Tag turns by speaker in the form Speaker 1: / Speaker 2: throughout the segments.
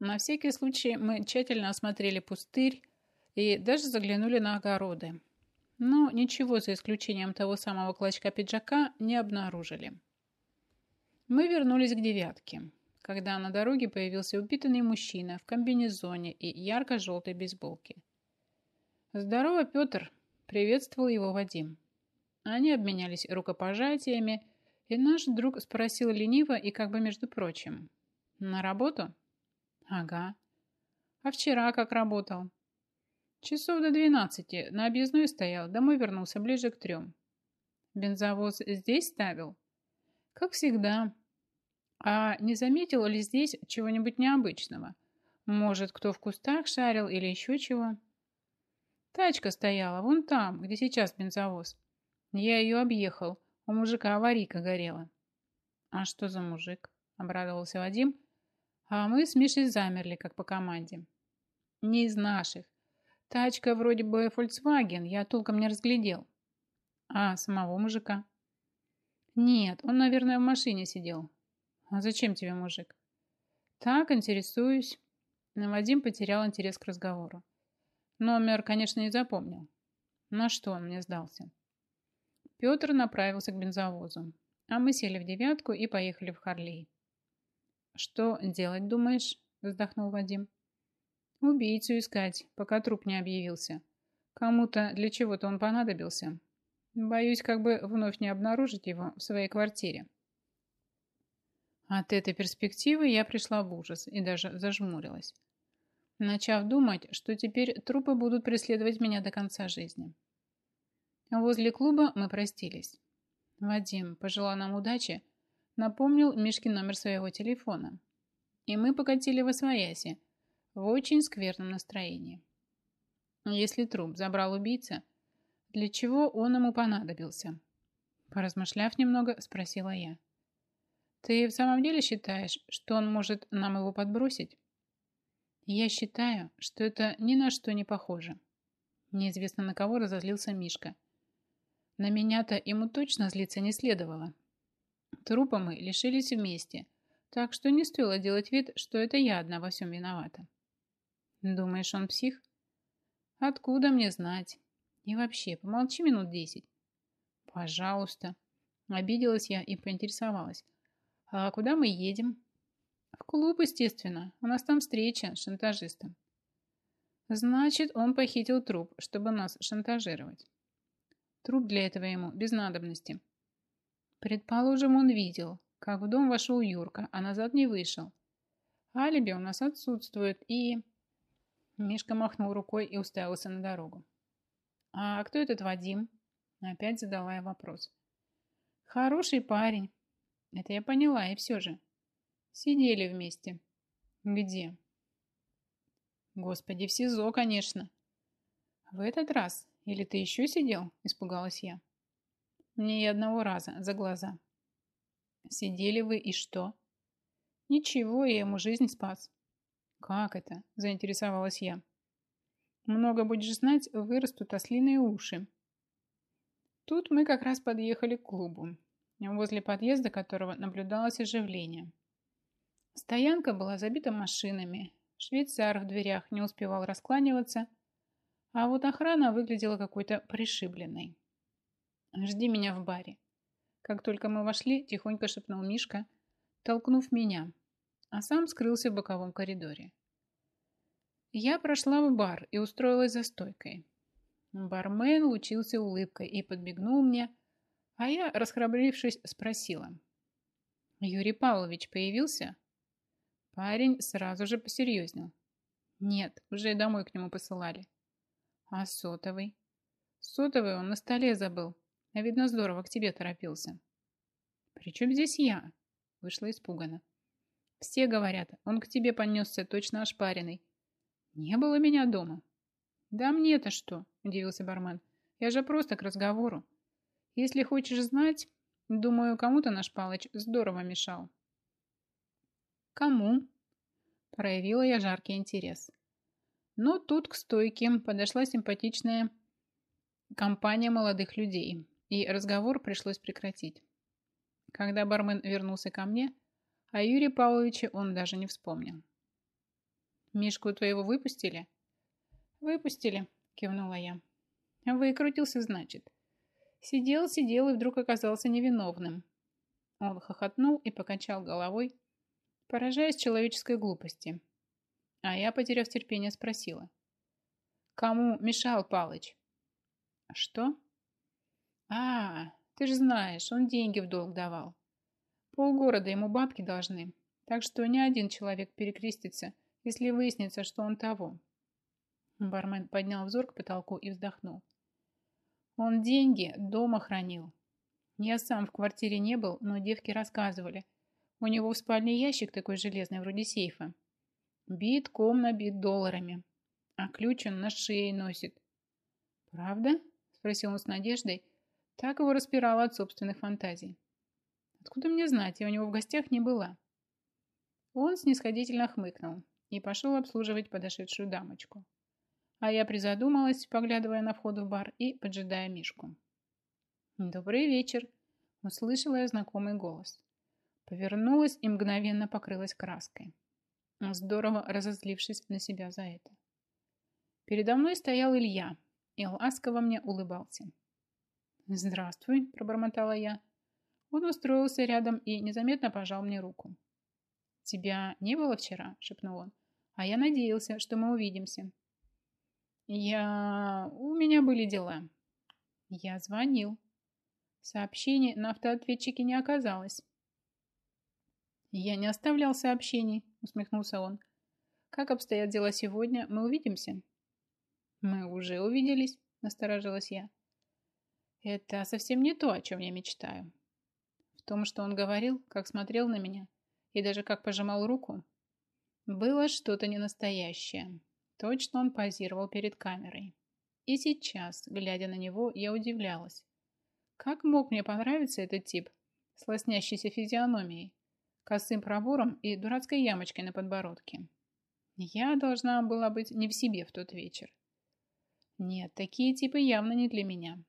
Speaker 1: На всякий случай мы тщательно осмотрели пустырь и даже заглянули на огороды. Но ничего, за исключением того самого клочка пиджака, не обнаружили. Мы вернулись к девятке, когда на дороге появился упитанный мужчина в комбинезоне и ярко-желтой бейсболке. «Здорово, Петр!» – приветствовал его Вадим. Они обменялись рукопожатиями, и наш друг спросил лениво и как бы между прочим. «На работу?» «Ага». «А вчера как работал?» «Часов до двенадцати. На объездной стоял. Домой вернулся ближе к трем». «Бензовоз здесь ставил?» «Как всегда. А не заметил ли здесь чего-нибудь необычного? Может, кто в кустах шарил или еще чего?» «Тачка стояла вон там, где сейчас бензовоз. Я ее объехал. У мужика аварийка горела». «А что за мужик?» – обрадовался Вадим. А мы с Мишей замерли, как по команде. «Не из наших. Тачка вроде бы Volkswagen, я толком не разглядел». «А самого мужика?» «Нет, он, наверное, в машине сидел». «А зачем тебе мужик?» «Так, интересуюсь». Вадим потерял интерес к разговору. Номер, конечно, не запомнил. На что он мне сдался? Петр направился к бензовозу, а мы сели в девятку и поехали в Харлей. «Что делать, думаешь?» – вздохнул Вадим. «Убийцу искать, пока труп не объявился. Кому-то для чего-то он понадобился. Боюсь, как бы вновь не обнаружить его в своей квартире». От этой перспективы я пришла в ужас и даже зажмурилась, начав думать, что теперь трупы будут преследовать меня до конца жизни. Возле клуба мы простились. Вадим пожелал нам удачи, напомнил Мишкин номер своего телефона. И мы покатили в Освояси в очень скверном настроении. Если труп забрал убийца, для чего он ему понадобился? Поразмышляв немного, спросила я. Ты в самом деле считаешь, что он может нам его подбросить? Я считаю, что это ни на что не похоже. Неизвестно на кого разозлился Мишка – на меня-то ему точно злиться не следовало. Трупа мы лишились вместе, так что не стоило делать вид, что это я одна во всем виновата. Думаешь, он псих? Откуда мне знать? И вообще, помолчи минут десять. Пожалуйста. Обиделась я и поинтересовалась. А куда мы едем? В клуб, естественно. У нас там встреча с шантажистом. Значит, он похитил труп, чтобы нас шантажировать. Труп для этого ему без надобности. Предположим, он видел, как в дом вошел Юрка, а назад не вышел. Алиби у нас отсутствует, и... Мишка махнул рукой и уставился на дорогу. «А кто этот Вадим?» Опять задала я вопрос. «Хороший парень». Это я поняла, и все же. Сидели вместе. Где? Господи, в СИЗО, конечно. В этот раз или ты еще сидел?» – испугалась я. «Мне и одного раза, за глаза». «Сидели вы и что?» «Ничего, я ему жизнь спас». «Как это?» – заинтересовалась я. «Много будешь знать, вырастут ослиные уши». Тут мы как раз подъехали к клубу, возле подъезда которого наблюдалось оживление. Стоянка была забита машинами, швейцар в дверях не успевал раскланиваться – а вот охрана выглядела какой-то пришибленной. «Жди меня в баре». Как только мы вошли, тихонько шепнул Мишка, толкнув меня, а сам скрылся в боковом коридоре. Я прошла в бар и устроилась за стойкой. Бармен лучился улыбкой и подбегнул мне, а я, расхрабрившись, спросила. «Юрий Павлович появился?» Парень сразу же посерьезнел. «Нет, уже домой к нему посылали». А сотовый? Сотовый он на столе забыл. А видно, здорово к тебе торопился. При чем здесь я? Вышла испуганно. Все говорят, он к тебе понесся точно ошпаренный. Не было меня дома. Да мне-то что? Удивился бармен. Я же просто к разговору. Если хочешь знать, думаю, кому-то наш Палыч здорово мешал. Кому? Проявила я жаркий интерес. Но тут к стойке подошла симпатичная компания молодых людей, и разговор пришлось прекратить. Когда бармен вернулся ко мне, о Юрии Павловиче он даже не вспомнил. Мишку твоего выпустили? Выпустили, кивнула я. Выкрутился, значит. Сидел, сидел и вдруг оказался невиновным. Он хохотнул и покачал головой, поражаясь человеческой глупости. А я, потеряв терпение, спросила. «Кому мешал Палыч?» «Что?» «А, ты же знаешь, он деньги в долг давал. Полгорода ему бабки должны, так что ни один человек перекрестится, если выяснится, что он того». Бармен поднял взор к потолку и вздохнул. «Он деньги дома хранил. Я сам в квартире не был, но девки рассказывали. У него в спальне ящик такой железный, вроде сейфа. Битком набит долларами, а ключ он на шее носит. «Правда?» – спросил он с надеждой. Так его распирало от собственных фантазий. «Откуда мне знать? Я у него в гостях не была». Он снисходительно хмыкнул и пошел обслуживать подошедшую дамочку. А я призадумалась, поглядывая на вход в бар и поджидая Мишку. «Добрый вечер!» – услышала я знакомый голос. Повернулась и мгновенно покрылась краской здорово разозлившись на себя за это. Передо мной стоял Илья и ласково мне улыбался. «Здравствуй», – пробормотала я. Он устроился рядом и незаметно пожал мне руку. «Тебя не было вчера?» – шепнул он. «А я надеялся, что мы увидимся». «Я... у меня были дела». Я звонил. Сообщений на автоответчике не оказалось. «Я не оставлял сообщений», — усмехнулся он. «Как обстоят дела сегодня, мы увидимся?» «Мы уже увиделись», — насторожилась я. «Это совсем не то, о чем я мечтаю». В том, что он говорил, как смотрел на меня, и даже как пожимал руку, было что-то ненастоящее. Точно он позировал перед камерой. И сейчас, глядя на него, я удивлялась. Как мог мне понравиться этот тип с лоснящейся физиономией? косым пробором и дурацкой ямочкой на подбородке. Я должна была быть не в себе в тот вечер. Нет, такие типы явно не для меня.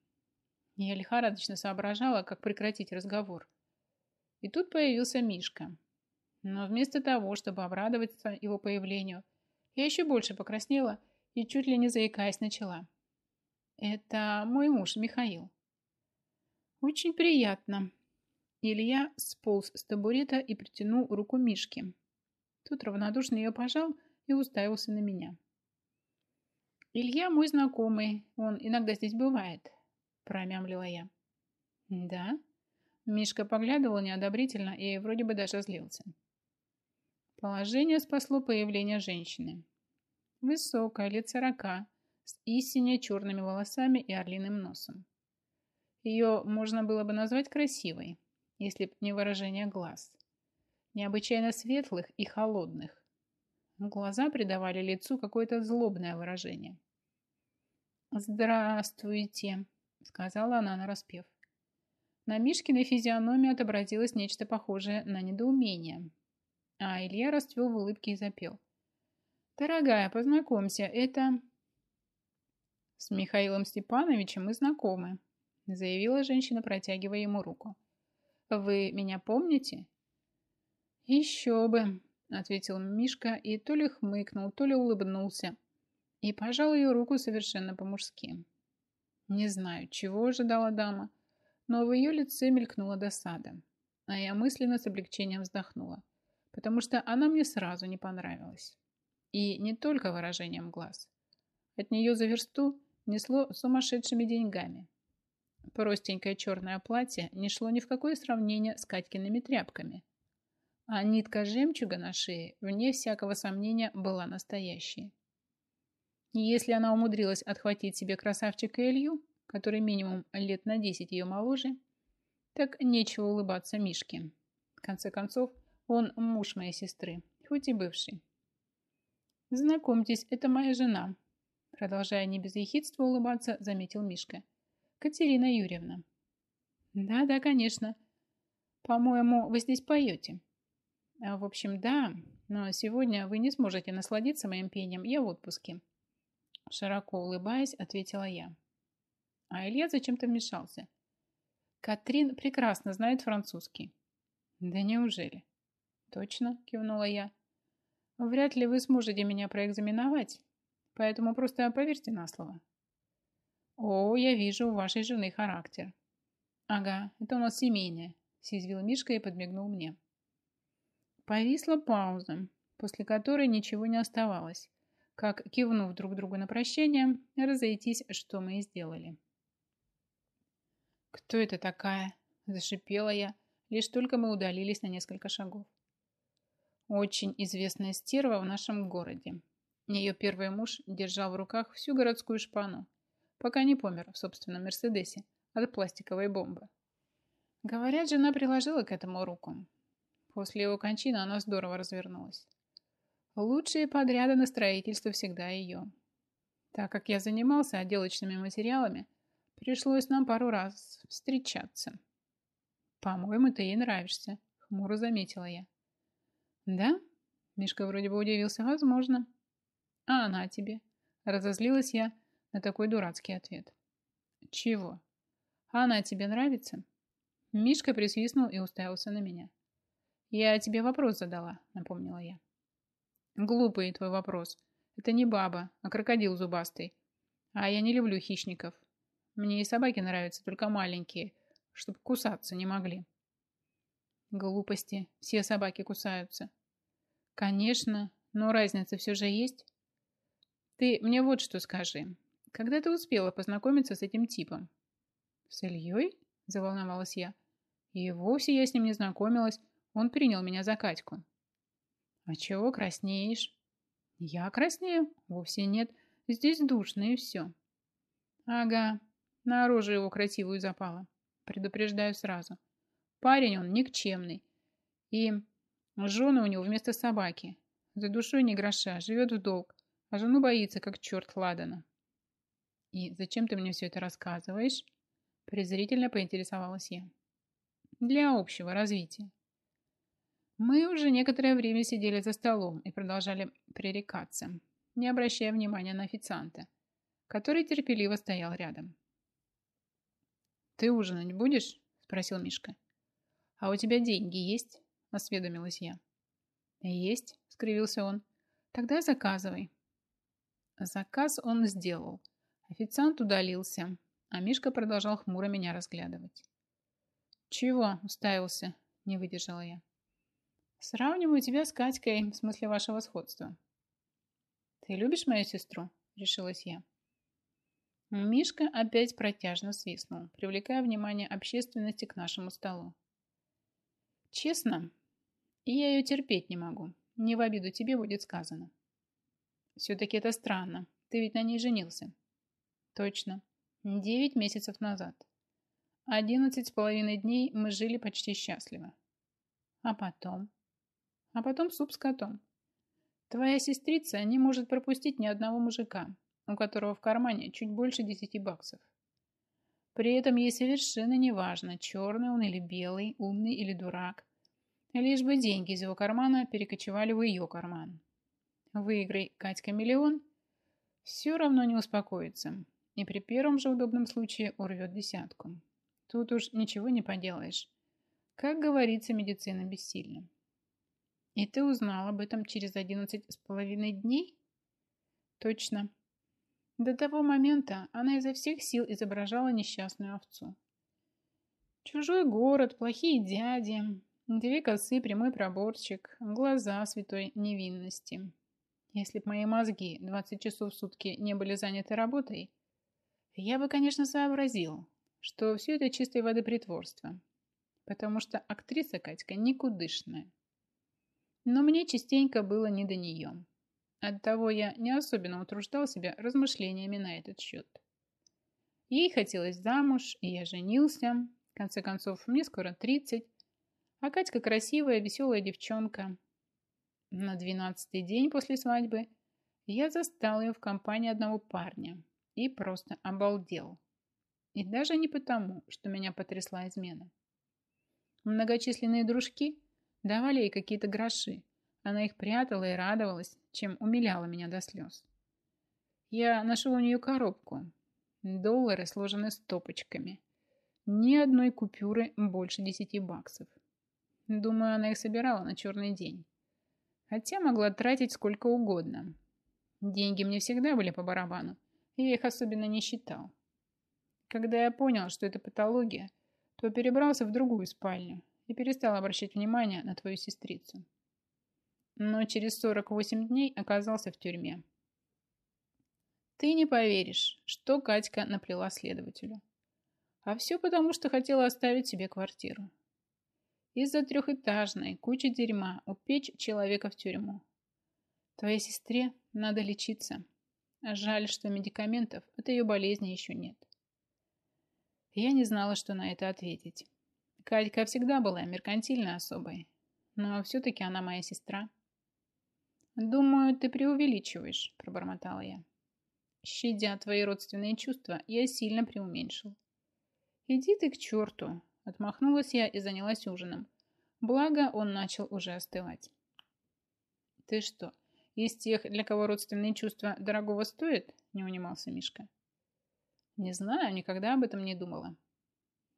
Speaker 1: Я лихорадочно соображала, как прекратить разговор. И тут появился Мишка. Но вместо того, чтобы обрадоваться его появлению, я еще больше покраснела и чуть ли не заикаясь начала. «Это мой муж, Михаил». «Очень приятно», Илья сполз с табурета и протянул руку Мишке. Тот равнодушно ее пожал и уставился на меня. «Илья мой знакомый, он иногда здесь бывает», – промямлила я. «Да?» Мишка поглядывал неодобрительно и вроде бы даже злился. Положение спасло появление женщины. Высокая, лет сорока, с истинно черными волосами и орлиным носом. Ее можно было бы назвать красивой, если б не выражение глаз. Необычайно светлых и холодных. Глаза придавали лицу какое-то злобное выражение. «Здравствуйте», — сказала она нараспев. На Мишкиной физиономии отобразилось нечто похожее на недоумение. А Илья расцвел в улыбке и запел. «Дорогая, познакомься, это...» «С Михаилом Степановичем мы знакомы», заявила женщина, протягивая ему руку. Вы меня помните?» «Еще бы», — ответил Мишка и то ли хмыкнул, то ли улыбнулся и пожал ее руку совершенно по-мужски. Не знаю, чего ожидала дама, но в ее лице мелькнула досада, а я мысленно с облегчением вздохнула, потому что она мне сразу не понравилась. И не только выражением глаз. От нее за версту несло сумасшедшими деньгами. Простенькое черное платье не шло ни в какое сравнение с Катькиными тряпками. А нитка жемчуга на шее, вне всякого сомнения, была настоящей. Если она умудрилась отхватить себе красавчика Илью, который минимум лет на десять ее моложе, так нечего улыбаться Мишке. В конце концов, он муж моей сестры, хоть и бывший. «Знакомьтесь, это моя жена», продолжая не без ехидства улыбаться, заметил Мишка. Катерина Юрьевна. Да-да, конечно. По-моему, вы здесь поете. А, в общем, да, но сегодня вы не сможете насладиться моим пением, я в отпуске. Широко улыбаясь, ответила я. А Илья зачем-то вмешался. Катрин прекрасно знает французский. Да неужели? Точно, кивнула я. Вряд ли вы сможете меня проэкзаменовать, поэтому просто поверьте на слово. О, я вижу у вашей жены характер. Ага, это у нас семейное, съязвил Мишка и подмигнул мне. Повисла пауза, после которой ничего не оставалось, как, кивнув друг другу на прощание, разойтись, что мы и сделали. «Кто это такая?» – зашипела я, лишь только мы удалились на несколько шагов. «Очень известная стерва в нашем городе. Ее первый муж держал в руках всю городскую шпану, пока не помер в собственном Мерседесе от пластиковой бомбы. Говорят, жена приложила к этому руку. После его кончины она здорово развернулась. Лучшие подряды на строительство всегда ее. Так как я занимался отделочными материалами, пришлось нам пару раз встречаться. «По-моему, ты ей нравишься», — хмуро заметила я. «Да?» — Мишка вроде бы удивился. «Возможно». «А она тебе?» — разозлилась я на такой дурацкий ответ. «Чего? Она тебе нравится?» Мишка присвистнул и уставился на меня. «Я тебе вопрос задала», — напомнила я. «Глупый твой вопрос. Это не баба, а крокодил зубастый. А я не люблю хищников. Мне и собаки нравятся, только маленькие, чтобы кусаться не могли». «Глупости. Все собаки кусаются». «Конечно, но разница все же есть». «Ты мне вот что скажи. Когда ты успела познакомиться с этим типом?» «С Ильей?» – заволновалась я. «И вовсе я с ним не знакомилась. Он принял меня за Катьку». «А чего краснеешь?» «Я краснею? Вовсе нет. Здесь душно и все». «Ага, на рожу его красивую запала. Предупреждаю сразу. Парень он никчемный. И жены у него вместо собаки. За душой не гроша, живет в долг, а жену боится, как черт Ладана. «И зачем ты мне все это рассказываешь?» Презрительно поинтересовалась я. «Для общего развития». Мы уже некоторое время сидели за столом и продолжали пререкаться, не обращая внимания на официанта, который терпеливо стоял рядом. «Ты ужинать будешь?» – спросил Мишка. «А у тебя деньги есть?» – осведомилась я. «Есть», – скривился он. «Тогда заказывай». Заказ он сделал, Официант удалился, а Мишка продолжал хмуро меня разглядывать. «Чего?» – уставился, не выдержала я. «Сравниваю тебя с Катькой в смысле вашего сходства». «Ты любишь мою сестру?» – решилась я. Мишка опять протяжно свистнул, привлекая внимание общественности к нашему столу. «Честно, я ее терпеть не могу. Не в обиду тебе будет сказано». «Все-таки это странно. Ты ведь на ней женился». Точно. Девять месяцев назад. Одиннадцать с половиной дней мы жили почти счастливо. А потом? А потом суп с котом. Твоя сестрица не может пропустить ни одного мужика, у которого в кармане чуть больше десяти баксов. При этом ей совершенно не важно, черный он или белый, умный или дурак. Лишь бы деньги из его кармана перекочевали в ее карман. Выиграй Катька миллион, все равно не успокоится и при первом же удобном случае урвет десятку. Тут уж ничего не поделаешь. Как говорится, медицина бессильна. И ты узнал об этом через одиннадцать с половиной дней? Точно. До того момента она изо всех сил изображала несчастную овцу. Чужой город, плохие дяди, две косы, прямой проборчик, глаза святой невинности. Если б мои мозги 20 часов в сутки не были заняты работой, я бы, конечно, сообразил, что все это чистой воды притворство, потому что актриса Катька никудышная. Но мне частенько было не до нее. Оттого я не особенно утруждал себя размышлениями на этот счет. Ей хотелось замуж, и я женился. В конце концов, мне скоро 30. А Катька красивая, веселая девчонка. На двенадцатый день после свадьбы я застал ее в компании одного парня, и просто обалдел. И даже не потому, что меня потрясла измена. Многочисленные дружки давали ей какие-то гроши. Она их прятала и радовалась, чем умиляла меня до слез. Я нашел у нее коробку. Доллары сложены стопочками. Ни одной купюры больше десяти баксов. Думаю, она их собирала на черный день. Хотя могла тратить сколько угодно. Деньги мне всегда были по барабану, я их особенно не считал. Когда я понял, что это патология, то перебрался в другую спальню и перестал обращать внимание на твою сестрицу. Но через 48 дней оказался в тюрьме. Ты не поверишь, что Катька наплела следователю. А все потому, что хотела оставить себе квартиру. Из-за трехэтажной кучи дерьма упечь человека в тюрьму. Твоей сестре надо лечиться. Жаль, что медикаментов от ее болезни еще нет. Я не знала, что на это ответить. Катька всегда была меркантильной особой, но все-таки она моя сестра. «Думаю, ты преувеличиваешь», – пробормотала я. Щадя твои родственные чувства, я сильно преуменьшил. «Иди ты к черту!» – отмахнулась я и занялась ужином. Благо, он начал уже остывать. «Ты что, из тех, для кого родственные чувства дорогого стоят?» – не унимался Мишка. Не знаю, никогда об этом не думала.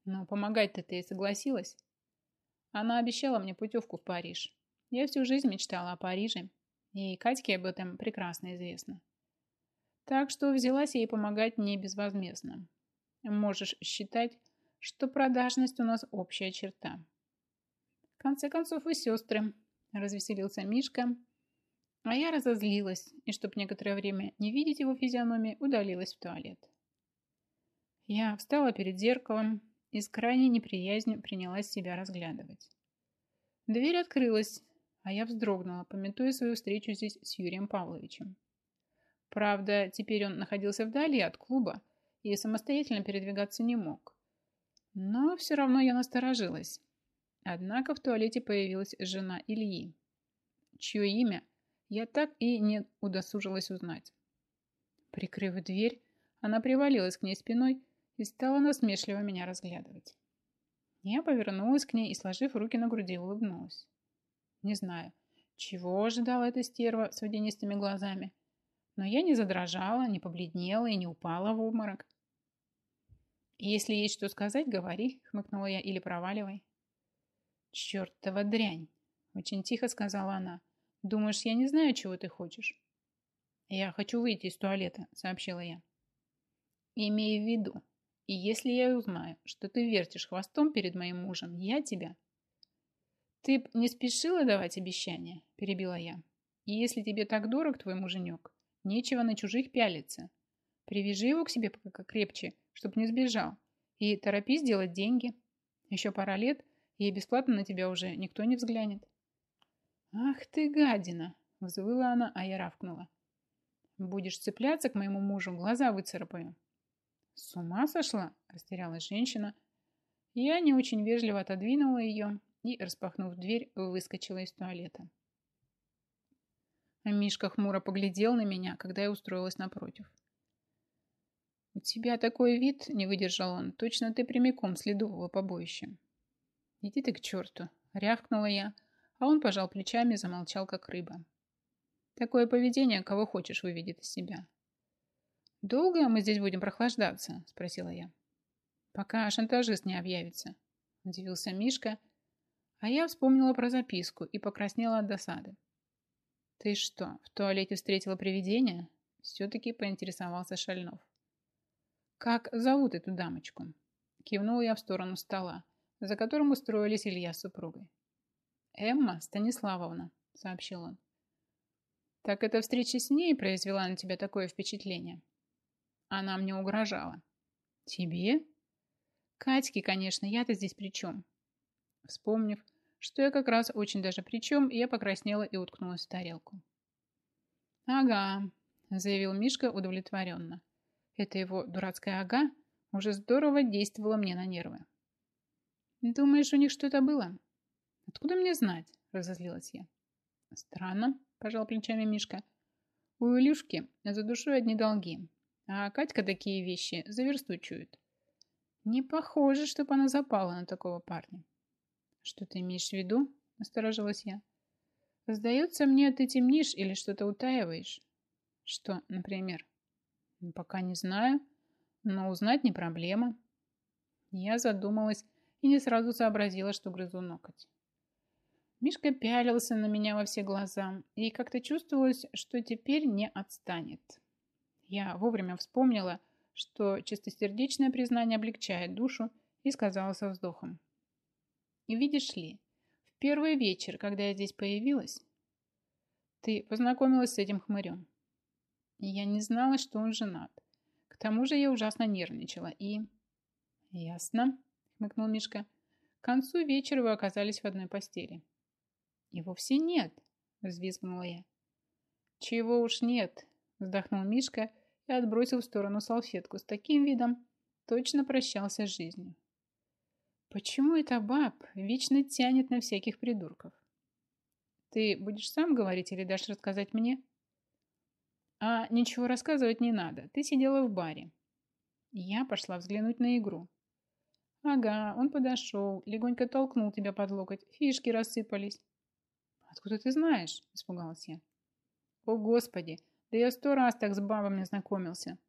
Speaker 1: Но помогать-то ты и согласилась. Она обещала мне путевку в Париж. Я всю жизнь мечтала о Париже, и Катьке об этом прекрасно известно. Так что взялась ей помогать не безвозмездно. Можешь считать, что продажность у нас общая черта. В конце концов, вы сестры, развеселился Мишка, а я разозлилась, и чтоб некоторое время не видеть его физиономии, удалилась в туалет. Я встала перед зеркалом и с крайней неприязнью принялась себя разглядывать. Дверь открылась, а я вздрогнула, пометуя свою встречу здесь с Юрием Павловичем. Правда, теперь он находился вдали от клуба и самостоятельно передвигаться не мог. Но все равно я насторожилась. Однако в туалете появилась жена Ильи, чье имя я так и не удосужилась узнать. Прикрыв дверь, она привалилась к ней спиной и стала насмешливо меня разглядывать. Я повернулась к ней и, сложив руки на груди, улыбнулась. Не знаю, чего ожидала эта стерва с водянистыми глазами, но я не задрожала, не побледнела и не упала в обморок. «Если есть что сказать, говори», — хмыкнула я, — «или проваливай». «Чертова дрянь!» — очень тихо сказала она. «Думаешь, я не знаю, чего ты хочешь?» «Я хочу выйти из туалета», — сообщила я. «Имей в виду, и если я узнаю, что ты вертишь хвостом перед моим мужем, я тебя... Ты б не спешила давать обещания, перебила я. И если тебе так дорог твой муженек, нечего на чужих пялиться. Привяжи его к себе пока крепче, чтобы не сбежал. И торопись делать деньги. Еще пара лет, и бесплатно на тебя уже никто не взглянет. Ах ты гадина! Взвыла она, а я равкнула. Будешь цепляться к моему мужу, глаза выцарапаю. «С ума сошла?» – растерялась женщина. Я не очень вежливо отодвинула ее и, распахнув дверь, выскочила из туалета. Мишка хмуро поглядел на меня, когда я устроилась напротив. «У тебя такой вид», — не выдержал он, — «точно ты прямиком с ледового побоища». «Иди ты к черту», — рявкнула я, а он пожал плечами и замолчал, как рыба. «Такое поведение кого хочешь выведет из себя. «Долго мы здесь будем прохлаждаться?» – спросила я. «Пока шантажист не объявится», – удивился Мишка, а я вспомнила про записку и покраснела от досады. «Ты что, в туалете встретила привидение?» – все-таки поинтересовался Шальнов. «Как зовут эту дамочку?» – кивнула я в сторону стола, за которым устроились Илья с супругой. «Эмма Станиславовна», – сообщил он. «Так эта встреча с ней произвела на тебя такое впечатление?» Она мне угрожала. Тебе? Катьке, конечно, я-то здесь при чем? Вспомнив, что я как раз очень даже при чем, я покраснела и уткнулась в тарелку. Ага, заявил Мишка удовлетворенно. Это его дурацкая ага уже здорово действовало мне на нервы. Думаешь, у них что-то было? Откуда мне знать? Разозлилась я. Странно, пожал плечами Мишка. У Илюшки за душой одни долги. А Катька такие вещи заверстучует. Не похоже, чтобы она запала на такого парня. Что ты имеешь в виду? Насторожилась я. Сдается мне, ты темнишь или что-то утаиваешь. Что, например? Ну, пока не знаю, но узнать не проблема. Я задумалась и не сразу сообразила, что грызу ноготь. Мишка пялился на меня во все глаза, и как-то чувствовалось, что теперь не отстанет. Я вовремя вспомнила, что чистосердечное признание облегчает душу, и сказала со вздохом. И видишь ли, в первый вечер, когда я здесь появилась, ты познакомилась с этим хмырем. И я не знала, что он женат. К тому же я ужасно нервничала и... Ясно, хмыкнул Мишка. К концу вечера вы оказались в одной постели. И вовсе нет, взвизгнула я. Чего уж нет, вздохнул Мишка и отбросил в сторону салфетку с таким видом, точно прощался с жизнью. Почему эта баб вечно тянет на всяких придурков? Ты будешь сам говорить или дашь рассказать мне? А ничего рассказывать не надо. Ты сидела в баре. Я пошла взглянуть на игру. Ага, он подошел, легонько толкнул тебя под локоть. Фишки рассыпались. Откуда ты знаешь? Испугалась я. О, Господи, да я сто раз так с бабами знакомился.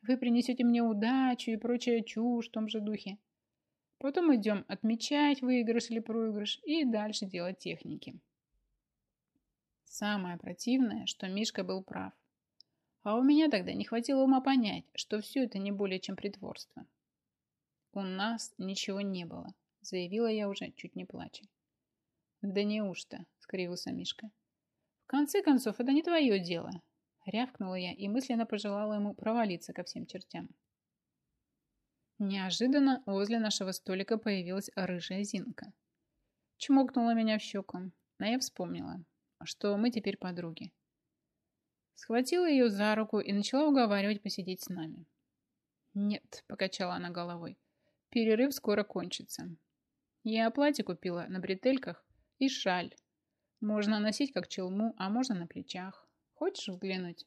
Speaker 1: Вы принесете мне удачу и прочая чушь в том же духе. Потом идем отмечать выигрыш или проигрыш и дальше делать техники. Самое противное, что Мишка был прав. А у меня тогда не хватило ума понять, что все это не более чем притворство. «У нас ничего не было», — заявила я уже, чуть не плача. «Да неужто?» — скривился Мишка. «В конце концов, это не твое дело», — рявкнула я и мысленно пожелала ему провалиться ко всем чертям. Неожиданно возле нашего столика появилась рыжая Зинка. Чмокнула меня в щеку, а я вспомнила, что мы теперь подруги. Схватила ее за руку и начала уговаривать посидеть с нами. «Нет», — покачала она головой, — «перерыв скоро кончится. Я платье купила на бретельках и шаль. Можно носить как челму, а можно на плечах. Хочешь взглянуть?»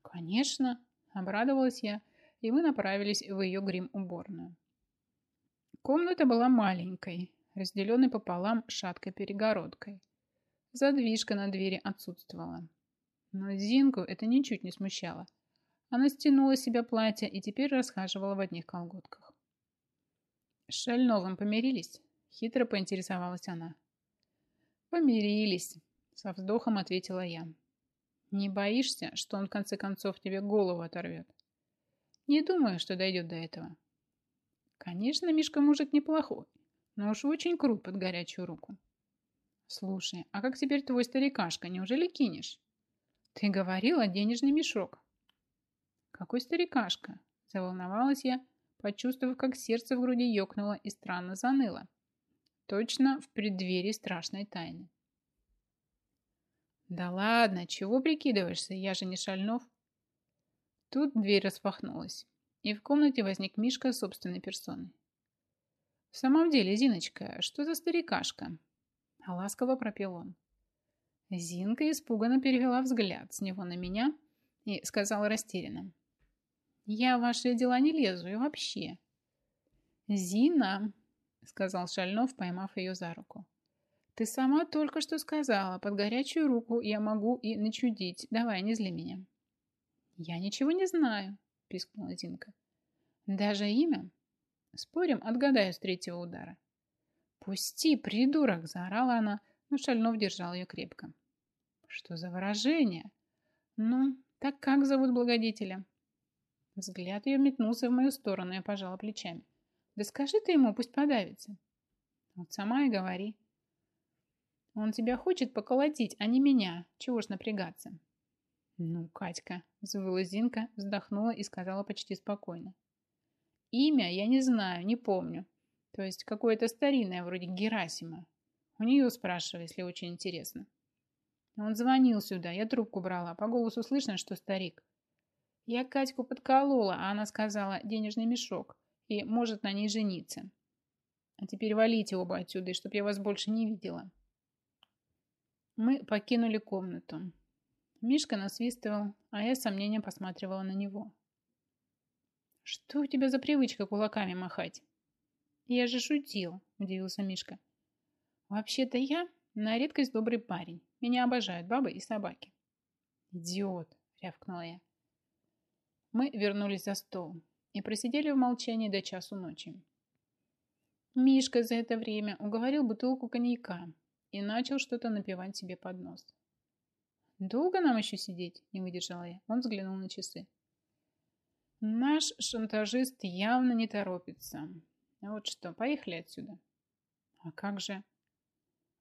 Speaker 1: «Конечно», — обрадовалась я, — и мы направились в ее грим-уборную. Комната была маленькой, разделенной пополам шаткой перегородкой. Задвижка на двери отсутствовала. Но Зинку это ничуть не смущало. Она стянула с себя платье и теперь расхаживала в одних колготках. «С Шальновым помирились?» – хитро поинтересовалась она. «Помирились», – со вздохом ответила я. «Не боишься, что он в конце концов тебе голову оторвет?» Не думаю, что дойдет до этого. Конечно, Мишка мужик неплохой, но уж очень крут под горячую руку. Слушай, а как теперь твой старикашка, неужели кинешь? Ты говорила денежный мешок. Какой старикашка? Заволновалась я, почувствовав, как сердце в груди ёкнуло и странно заныло. Точно в преддверии страшной тайны. Да ладно, чего прикидываешься, я же не Шальнов. Тут дверь распахнулась, и в комнате возник Мишка собственной персоной. «В самом деле, Зиночка, что за старикашка?» А ласково пропел он. Зинка испуганно перевела взгляд с него на меня и сказала растерянно. «Я в ваши дела не лезу и вообще». «Зина», — сказал Шальнов, поймав ее за руку. «Ты сама только что сказала, под горячую руку я могу и начудить. Давай, не зли меня». «Я ничего не знаю», – пискнула Зинка. «Даже имя?» «Спорим, отгадаю с третьего удара». «Пусти, придурок!» – заорала она, но Шальнов держал ее крепко. «Что за выражение?» «Ну, так как зовут благодетеля?» Взгляд ее метнулся в мою сторону, я пожала плечами. «Да скажи ты ему, пусть подавится». «Вот сама и говори». «Он тебя хочет поколотить, а не меня. Чего ж напрягаться?» «Ну, Катька», – взвыла Зинка, вздохнула и сказала почти спокойно. «Имя я не знаю, не помню. То есть какое-то старинное, вроде Герасима. У нее спрашивай, если очень интересно». Он звонил сюда, я трубку брала, по голосу слышно, что старик. Я Катьку подколола, а она сказала денежный мешок и может на ней жениться. А теперь валите оба отсюда, и чтоб я вас больше не видела. Мы покинули комнату. Мишка насвистывал, а я с сомнением посматривала на него. «Что у тебя за привычка кулаками махать?» «Я же шутил», – удивился Мишка. «Вообще-то я на редкость добрый парень. Меня обожают бабы и собаки». «Идиот!» – рявкнула я. Мы вернулись за стол и просидели в молчании до часу ночи. Мишка за это время уговорил бутылку коньяка и начал что-то напевать себе под нос. «Долго нам еще сидеть?» – не выдержала я. Он взглянул на часы. «Наш шантажист явно не торопится. Вот что, поехали отсюда». «А как же?»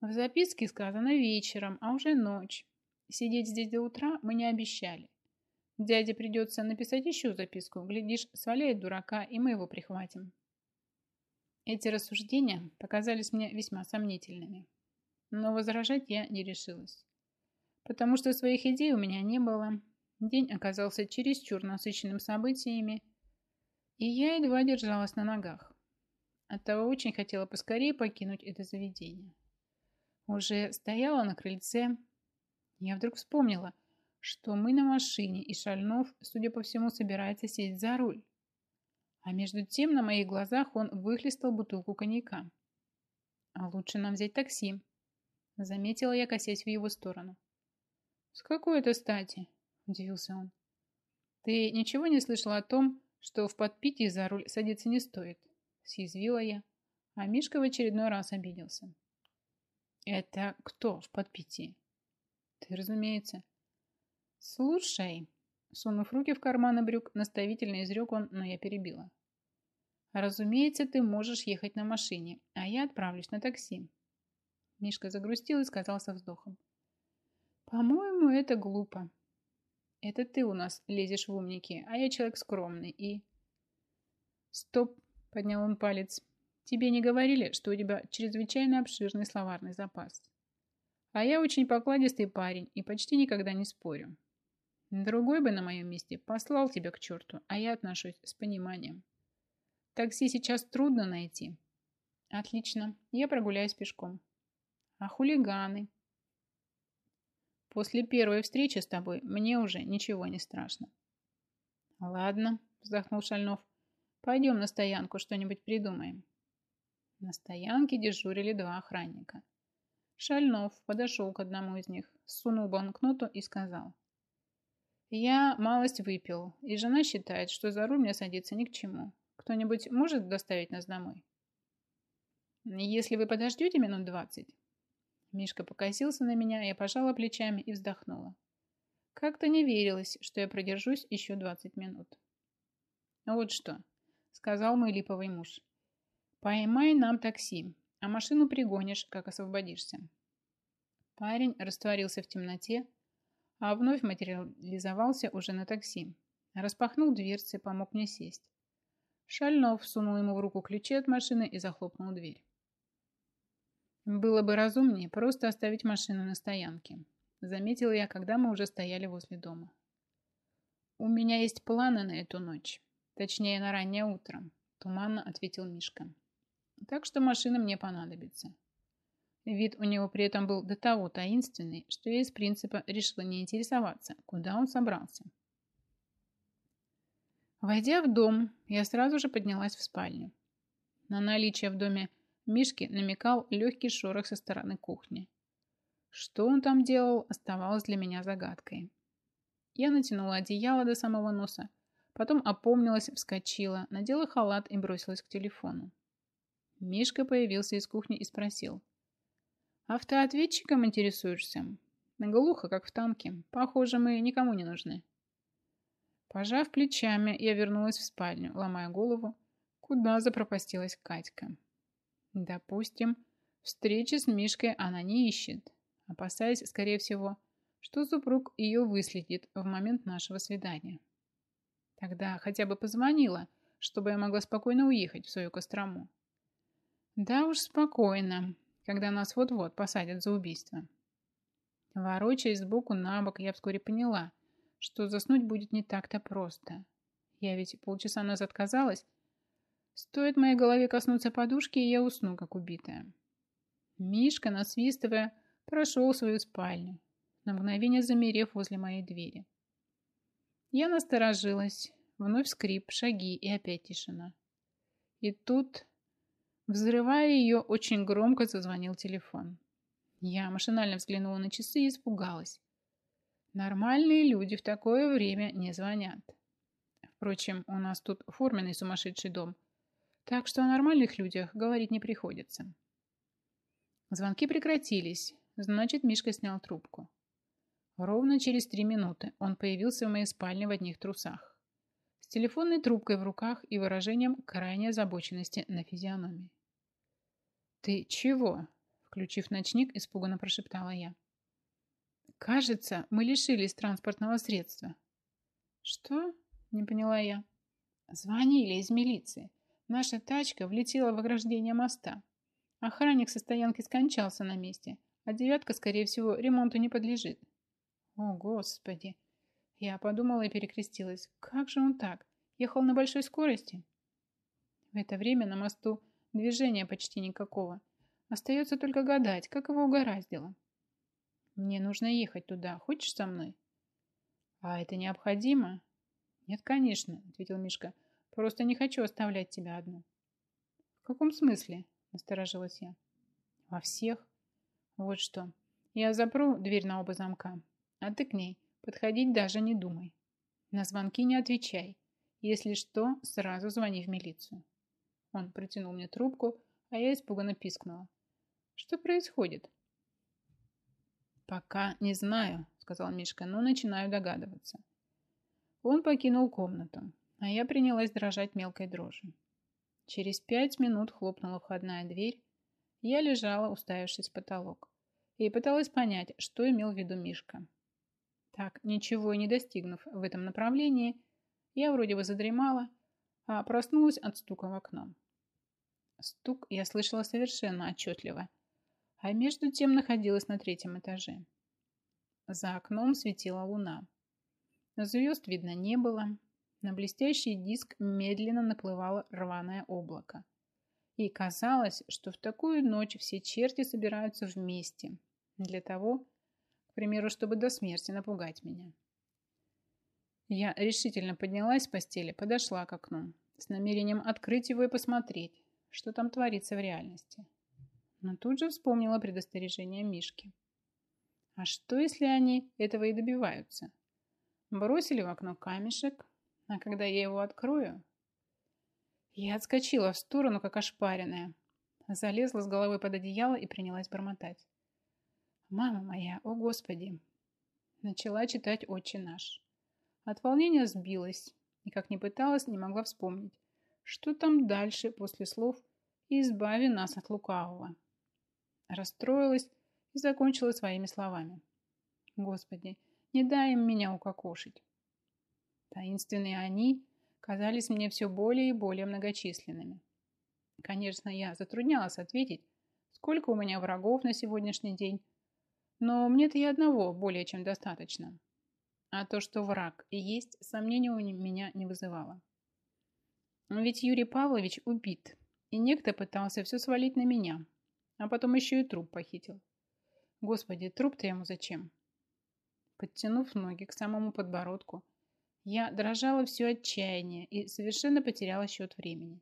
Speaker 1: В записке сказано вечером, а уже ночь. Сидеть здесь до утра мы не обещали. Дяде придется написать еще записку. Глядишь, сваляет дурака, и мы его прихватим. Эти рассуждения показались мне весьма сомнительными. Но возражать я не решилась. Потому что своих идей у меня не было. День оказался чересчур насыщенным событиями, и я едва держалась на ногах. Оттого очень хотела поскорее покинуть это заведение. Уже стояла на крыльце. Я вдруг вспомнила, что мы на машине, и Шальнов, судя по всему, собирается сесть за руль. А между тем на моих глазах он выхлестал бутылку коньяка. «А лучше нам взять такси», — заметила я, косясь в его сторону. «С какой это стати?» – удивился он. «Ты ничего не слышала о том, что в подпитии за руль садиться не стоит?» – съязвила я, а Мишка в очередной раз обиделся. «Это кто в подпитии?» «Ты, разумеется». «Слушай», – сунув руки в карманы брюк, наставительно изрек он, но я перебила. «Разумеется, ты можешь ехать на машине, а я отправлюсь на такси». Мишка загрустил и сказал со вздохом. «По-моему, это глупо. Это ты у нас лезешь в умники, а я человек скромный и...» «Стоп!» – поднял он палец. Тебе не говорили, что у тебя чрезвычайно обширный словарный запас. А я очень покладистый парень и почти никогда не спорю. Другой бы на моем месте послал тебя к черту, а я отношусь с пониманием. Такси сейчас трудно найти. Отлично, я прогуляюсь пешком. А хулиганы? После первой встречи с тобой мне уже ничего не страшно. Ладно, вздохнул Шальнов. Пойдем на стоянку, что-нибудь придумаем. На стоянке дежурили два охранника. Шальнов подошел к одному из них, сунул банкноту и сказал. «Я малость выпил, и жена считает, что за руль мне садиться ни к чему. Кто-нибудь может доставить нас домой?» «Если вы подождете минут двадцать?» Мишка покосился на меня, я пожала плечами и вздохнула. Как-то не верилось, что я продержусь еще двадцать минут. «Вот что», — сказал мой липовый муж. Поймай нам такси, а машину пригонишь, как освободишься. Парень растворился в темноте, а вновь материализовался уже на такси. Распахнул дверцы, помог мне сесть. Шальнов сунул ему в руку ключи от машины и захлопнул дверь. Было бы разумнее просто оставить машину на стоянке, заметил я, когда мы уже стояли возле дома. У меня есть планы на эту ночь, точнее на раннее утро, туманно ответил Мишка. Так что машина мне понадобится. Вид у него при этом был до того таинственный, что я из принципа решила не интересоваться, куда он собрался. Войдя в дом, я сразу же поднялась в спальню. На наличие в доме Мишки намекал легкий шорох со стороны кухни. Что он там делал, оставалось для меня загадкой. Я натянула одеяло до самого носа, потом опомнилась, вскочила, надела халат и бросилась к телефону. Мишка появился из кухни и спросил. «Автоответчиком интересуешься?» «Глухо, как в танке. Похоже, мы никому не нужны». Пожав плечами, я вернулась в спальню, ломая голову, куда запропастилась Катька. Допустим, встречи с Мишкой она не ищет, опасаясь, скорее всего, что супруг ее выследит в момент нашего свидания. Тогда хотя бы позвонила, чтобы я могла спокойно уехать в свою Кострому. Да уж спокойно, когда нас вот-вот посадят за убийство. Ворочаясь сбоку на бок, я вскоре поняла, что заснуть будет не так-то просто. Я ведь полчаса назад казалась, стоит моей голове коснуться подушки, и я усну, как убитая. Мишка, насвистывая, прошел свою спальню, на мгновение замерев возле моей двери. Я насторожилась, вновь скрип, шаги и опять тишина. И тут Взрывая ее, очень громко зазвонил телефон. Я машинально взглянула на часы и испугалась. Нормальные люди в такое время не звонят. Впрочем, у нас тут форменный сумасшедший дом, так что о нормальных людях говорить не приходится. Звонки прекратились, значит, Мишка снял трубку. Ровно через три минуты он появился в моей спальне в одних трусах. С телефонной трубкой в руках и выражением крайней озабоченности на физиономии. «Ты чего?» Включив ночник, испуганно прошептала я. «Кажется, мы лишились транспортного средства». «Что?» – не поняла я. «Звонили из милиции. Наша тачка влетела в ограждение моста. Охранник со стоянки скончался на месте, а девятка, скорее всего, ремонту не подлежит. О, Господи! Я подумала и перекрестилась. Как же он так? Ехал на большой скорости? В это время на мосту движения почти никакого. Остается только гадать, как его угораздило. Мне нужно ехать туда. Хочешь со мной? А это необходимо? Нет, конечно, ответил Мишка. Просто не хочу оставлять тебя одну. В каком смысле? Насторожилась я. Во всех. Вот что. Я запру дверь на оба замка, а ты к ней подходить даже не думай. На звонки не отвечай. Если что, сразу звони в милицию. Он протянул мне трубку, а я испуганно пискнула. Что происходит? Пока не знаю, сказал Мишка, но начинаю догадываться. Он покинул комнату, а я принялась дрожать мелкой дрожью. Через пять минут хлопнула входная дверь. Я лежала, уставившись в потолок, и пыталась понять, что имел в виду Мишка. Так, ничего и не достигнув в этом направлении, я вроде бы задремала, а проснулась от стука в окно. Стук я слышала совершенно отчетливо, а между тем находилась на третьем этаже. За окном светила луна. Звезд видно не было, на блестящий диск медленно наплывало рваное облако. И казалось, что в такую ночь все черти собираются вместе для того, к примеру, чтобы до смерти напугать меня. Я решительно поднялась с постели, подошла к окну с намерением открыть его и посмотреть, что там творится в реальности. Но тут же вспомнила предостережение Мишки. А что, если они этого и добиваются? Бросили в окно камешек, а когда я его открою... Я отскочила в сторону, как ошпаренная. Залезла с головой под одеяло и принялась бормотать. «Мама моя, о Господи!» Начала читать «Отче наш». От волнения сбилась и, как ни пыталась, не могла вспомнить, что там дальше после слов «Избави нас от лукавого». Расстроилась и закончила своими словами. «Господи, не дай им меня укокошить». Таинственные они казались мне все более и более многочисленными. Конечно, я затруднялась ответить, сколько у меня врагов на сегодняшний день, но мне-то и одного более чем достаточно. А то, что враг и есть, сомнений у меня не вызывало. Ведь Юрий Павлович убит, и некто пытался все свалить на меня, а потом еще и труп похитил. Господи, труп-то ему зачем? Подтянув ноги к самому подбородку, я дрожала все отчаяние и совершенно потеряла счет времени.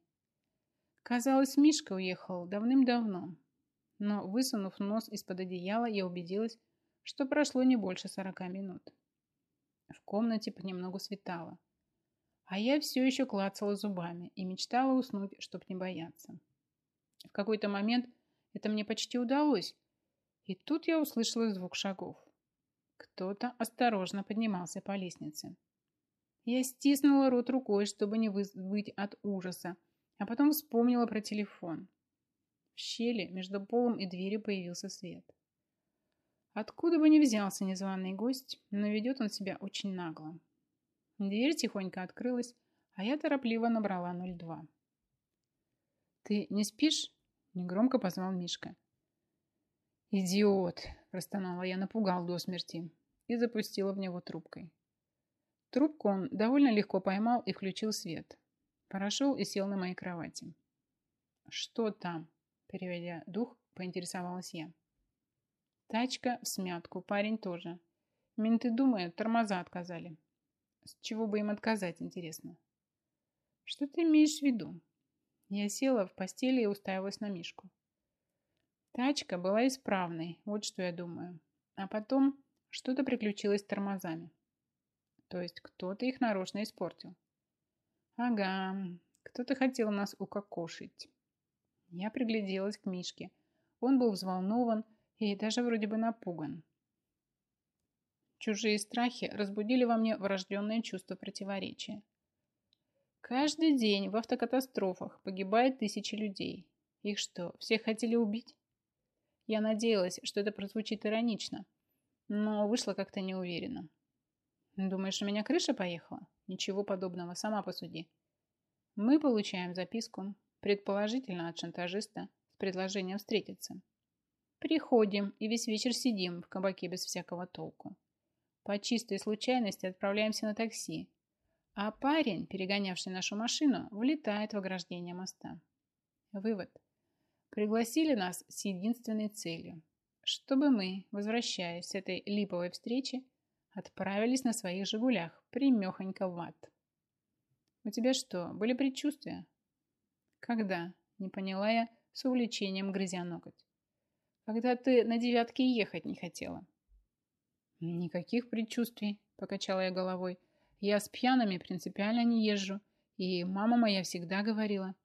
Speaker 1: Казалось, Мишка уехал давным-давно, но, высунув нос из-под одеяла, я убедилась, что прошло не больше сорока минут. В комнате понемногу светало, а я все еще клацала зубами и мечтала уснуть, чтоб не бояться. В какой-то момент это мне почти удалось, и тут я услышала звук шагов. Кто-то осторожно поднимался по лестнице. Я стиснула рот рукой, чтобы не выть от ужаса, а потом вспомнила про телефон. В щели между полом и дверью появился свет. Откуда бы ни взялся незваный гость, но ведет он себя очень нагло. Дверь тихонько открылась, а я торопливо набрала 02. «Ты не спишь?» – негромко позвал Мишка. «Идиот!» – простонала я, напугал до смерти и запустила в него трубкой. Трубку он довольно легко поймал и включил свет. Прошел и сел на моей кровати. «Что там?» Переведя дух, поинтересовалась я. Тачка в смятку, парень тоже. Менты думают, тормоза отказали. С чего бы им отказать, интересно? Что ты имеешь в виду? Я села в постели и уставилась на Мишку. Тачка была исправной, вот что я думаю. А потом что-то приключилось с тормозами. То есть кто-то их нарочно испортил. Ага, кто-то хотел нас укокошить. Я пригляделась к Мишке. Он был взволнован и даже вроде бы напуган. Чужие страхи разбудили во мне врожденное чувство противоречия. Каждый день в автокатастрофах погибает тысячи людей. Их что, всех хотели убить? Я надеялась, что это прозвучит иронично, но вышло как-то неуверенно. Думаешь, у меня крыша поехала? Ничего подобного, сама посуди. Мы получаем записку, предположительно от шантажиста, с предложением встретиться. Приходим и весь вечер сидим в кабаке без всякого толку. По чистой случайности отправляемся на такси, а парень, перегонявший нашу машину, влетает в ограждение моста. Вывод. Пригласили нас с единственной целью, чтобы мы, возвращаясь с этой липовой встречи, отправились на своих «Жигулях» примехонько в ад. У тебя что, были предчувствия? Когда? Не поняла я с увлечением грызя ноготь. Когда ты на девятке ехать не хотела. Никаких предчувствий, покачала я головой. Я с пьяными принципиально не езжу. И мама моя всегда говорила.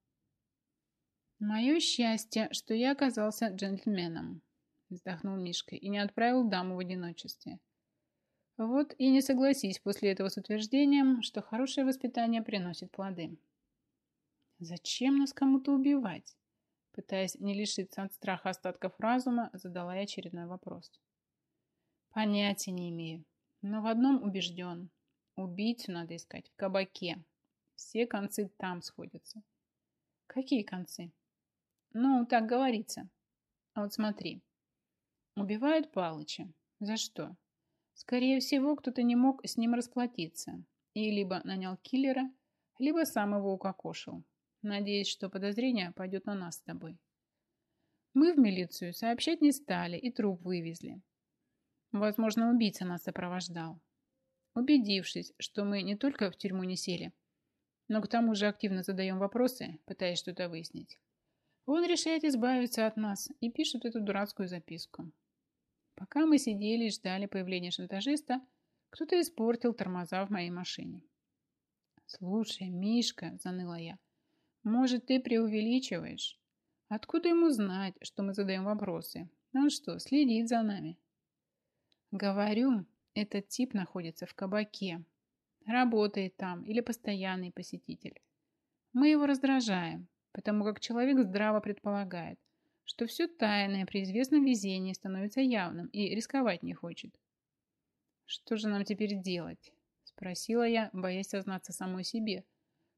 Speaker 1: Мое счастье, что я оказался джентльменом, вздохнул Мишка и не отправил даму в одиночестве. Вот и не согласись после этого с утверждением, что хорошее воспитание приносит плоды. Зачем нас кому-то убивать? Пытаясь не лишиться от страха остатков разума, задала я очередной вопрос. Понятия не имею, но в одном убежден. Убийцу надо искать в кабаке. Все концы там сходятся. Какие концы? Ну, так говорится. А вот смотри. Убивают Палыча. За что? Скорее всего, кто-то не мог с ним расплатиться и либо нанял киллера, либо сам его укокошил, надеясь, что подозрение пойдет на нас с тобой. Мы в милицию сообщать не стали и труп вывезли. Возможно, убийца нас сопровождал. Убедившись, что мы не только в тюрьму не сели, но к тому же активно задаем вопросы, пытаясь что-то выяснить, он решает избавиться от нас и пишет эту дурацкую записку. Пока мы сидели и ждали появления шантажиста, кто-то испортил тормоза в моей машине. «Слушай, Мишка», – заныла я, – «может, ты преувеличиваешь? Откуда ему знать, что мы задаем вопросы? Он что, следит за нами?» «Говорю, этот тип находится в кабаке. Работает там или постоянный посетитель. Мы его раздражаем, потому как человек здраво предполагает, что все тайное при известном везении становится явным и рисковать не хочет. «Что же нам теперь делать?» – спросила я, боясь сознаться самой себе,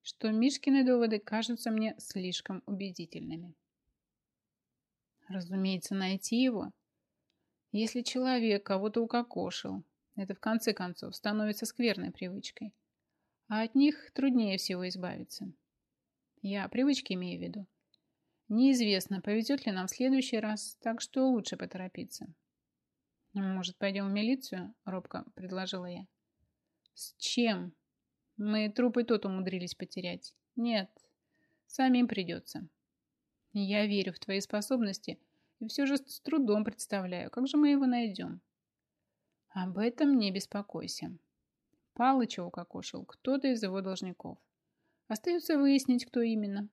Speaker 1: что Мишкины доводы кажутся мне слишком убедительными. Разумеется, найти его. Если человек кого-то укокошил, это в конце концов становится скверной привычкой, а от них труднее всего избавиться. Я привычки имею в виду. Неизвестно, повезет ли нам в следующий раз, так что лучше поторопиться. «Может, пойдем в милицию?» – робко предложила я. «С чем? Мы трупы тот умудрились потерять. Нет, самим придется. Я верю в твои способности и все же с трудом представляю, как же мы его найдем». «Об этом не беспокойся. Палыча укокошил кто-то из его должников. Остается выяснить, кто именно».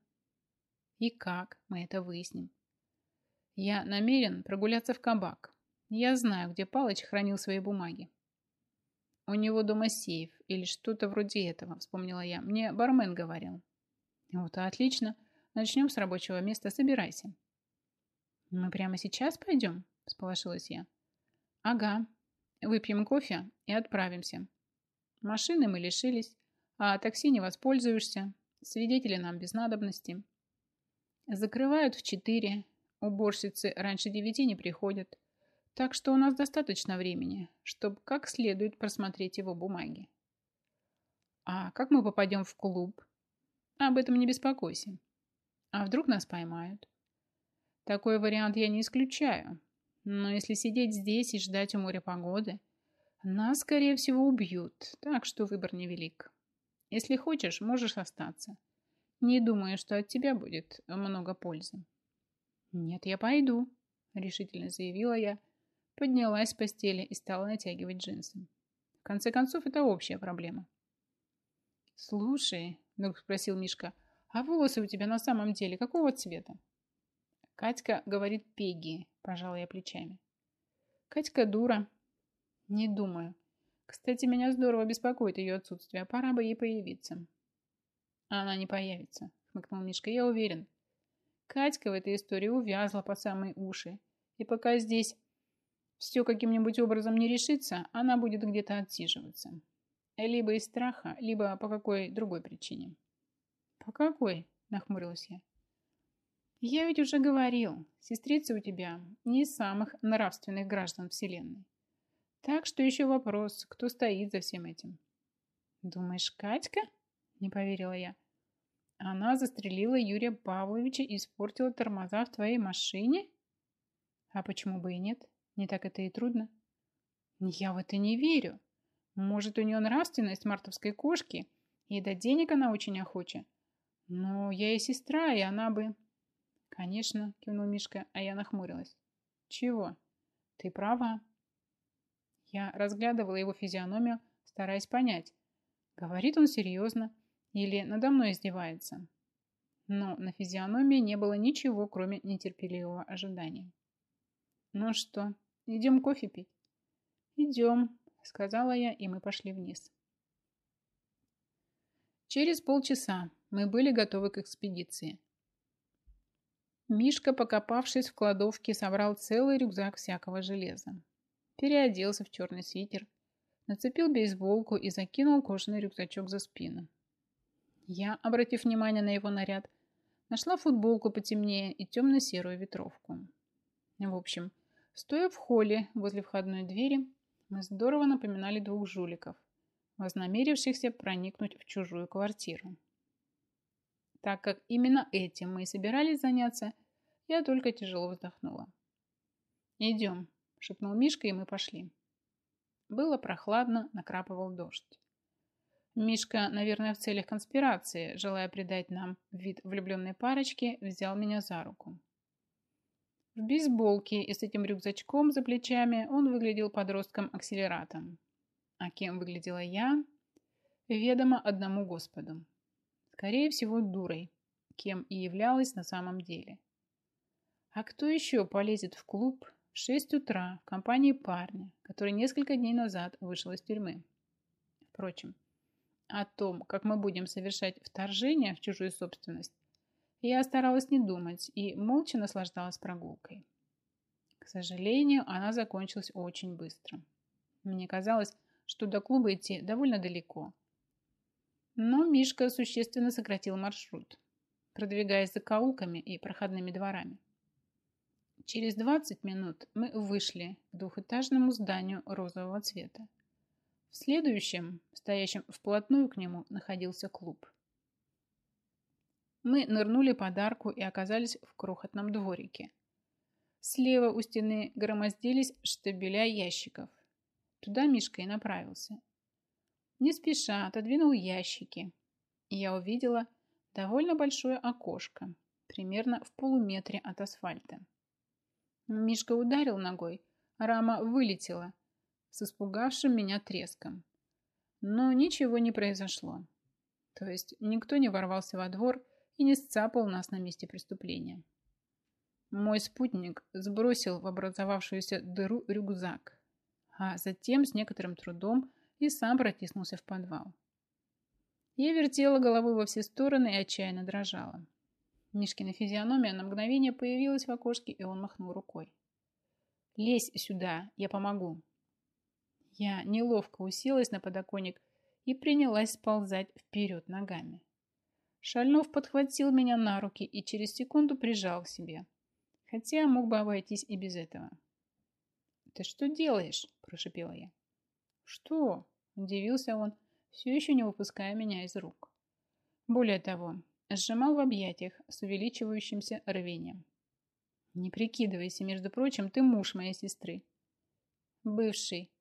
Speaker 1: И как мы это выясним? Я намерен прогуляться в кабак. Я знаю, где Палыч хранил свои бумаги. У него дома сейф или что-то вроде этого, вспомнила я. Мне бармен говорил. Вот, отлично. Начнем с рабочего места. Собирайся. Мы прямо сейчас пойдем? Сполошилась я. Ага. Выпьем кофе и отправимся. Машины мы лишились, а такси не воспользуешься. Свидетели нам без надобности. Закрывают в четыре. Уборщицы раньше девяти не приходят. Так что у нас достаточно времени, чтобы как следует просмотреть его бумаги. А как мы попадем в клуб? Об этом не беспокойся. А вдруг нас поймают? Такой вариант я не исключаю. Но если сидеть здесь и ждать у моря погоды, нас, скорее всего, убьют, так что выбор невелик. Если хочешь, можешь остаться. Не думаю, что от тебя будет много пользы. Нет, я пойду, решительно заявила я, поднялась с постели и стала натягивать джинсы. В конце концов, это общая проблема. Слушай, вдруг спросил Мишка, а волосы у тебя на самом деле какого цвета? Катька говорит Пеги, пожала плечами. Катька дура. Не думаю. Кстати, меня здорово беспокоит ее отсутствие. Пора бы ей появиться. Она не появится, хмыкнул Мишка. Я уверен. Катька в этой истории увязла по самые уши. И пока здесь все каким-нибудь образом не решится, она будет где-то отсиживаться. Либо из страха, либо по какой другой причине. По какой? Нахмурилась я. Я ведь уже говорил, сестрица у тебя не из самых нравственных граждан Вселенной. Так что еще вопрос, кто стоит за всем этим. Думаешь, Катька? Не поверила я. Она застрелила Юрия Павловича и испортила тормоза в твоей машине? А почему бы и нет? Не так это и трудно. Я в это не верю. Может, у нее нравственность мартовской кошки, и до денег она очень охоча. Но я и сестра, и она бы... Конечно, кивнул Мишка, а я нахмурилась. Чего? Ты права. Я разглядывала его физиономию, стараясь понять, говорит он серьезно или надо мной издевается. Но на физиономии не было ничего, кроме нетерпеливого ожидания. «Ну что, идем кофе пить?» «Идем», — сказала я, и мы пошли вниз. Через полчаса мы были готовы к экспедиции. Мишка, покопавшись в кладовке, собрал целый рюкзак всякого железа. Переоделся в черный свитер, нацепил бейсболку и закинул кожаный рюкзачок за спину. Я, обратив внимание на его наряд, нашла футболку потемнее и темно-серую ветровку. В общем, стоя в холле возле входной двери, мы здорово напоминали двух жуликов, вознамерившихся проникнуть в чужую квартиру. Так как именно этим мы и собирались заняться, я только тяжело вздохнула. «Идем», – шепнул Мишка, и мы пошли. Было прохладно, накрапывал дождь. Мишка, наверное, в целях конспирации, желая придать нам вид влюбленной парочки, взял меня за руку. В бейсболке и с этим рюкзачком за плечами он выглядел подростком-акселератом. А кем выглядела я, ведомо одному Господу. Скорее всего, дурой, кем и являлась на самом деле. А кто еще полезет в клуб в 6 утра в компании парня, который несколько дней назад вышел из тюрьмы? Впрочем, о том, как мы будем совершать вторжение в чужую собственность, я старалась не думать и молча наслаждалась прогулкой. К сожалению, она закончилась очень быстро. Мне казалось, что до клуба идти довольно далеко. Но Мишка существенно сократил маршрут, продвигаясь за кауками и проходными дворами. Через 20 минут мы вышли к двухэтажному зданию розового цвета. В следующем, стоящем вплотную к нему, находился клуб. Мы нырнули под арку и оказались в крохотном дворике. Слева у стены громоздились штабеля ящиков. Туда Мишка и направился. Не спеша отодвинул ящики, я увидела довольно большое окошко, примерно в полуметре от асфальта. Мишка ударил ногой, рама вылетела, с испугавшим меня треском. Но ничего не произошло. То есть никто не ворвался во двор и не сцапал нас на месте преступления. Мой спутник сбросил в образовавшуюся дыру рюкзак, а затем с некоторым трудом и сам протиснулся в подвал. Я вертела головой во все стороны и отчаянно дрожала. Мишкина физиономия на мгновение появилась в окошке, и он махнул рукой. «Лезь сюда, я помогу». Я неловко уселась на подоконник и принялась сползать вперед ногами. Шальнов подхватил меня на руки и через секунду прижал к себе, хотя мог бы обойтись и без этого. «Ты что делаешь?» – прошипела я. «Что?» – удивился он, все еще не выпуская меня из рук. Более того, сжимал в объятиях с увеличивающимся рвением. «Не прикидывайся, между прочим, ты муж моей сестры». «Бывший»,